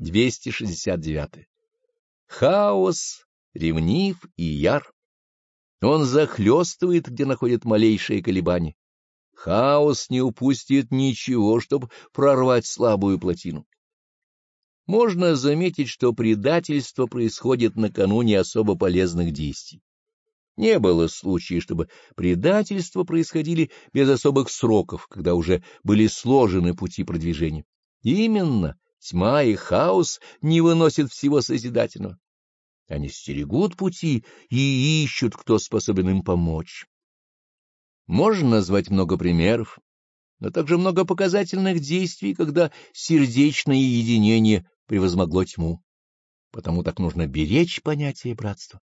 269. Хаос ревнив и яр. Он захлестывает, где находит малейшие колебания. Хаос не упустит ничего, чтобы прорвать слабую плотину. Можно заметить, что предательство происходит накануне особо полезных действий. Не было случая, чтобы предательства происходили без особых сроков, когда уже были сложены пути продвижения. Именно тьма и хаос не выносят всего созидательного. Они стерегут пути и ищут, кто способен им помочь. Можно назвать много примеров, но также много показательных действий, когда сердечное единение превозмогло тьму. Потому так нужно беречь понятие братства.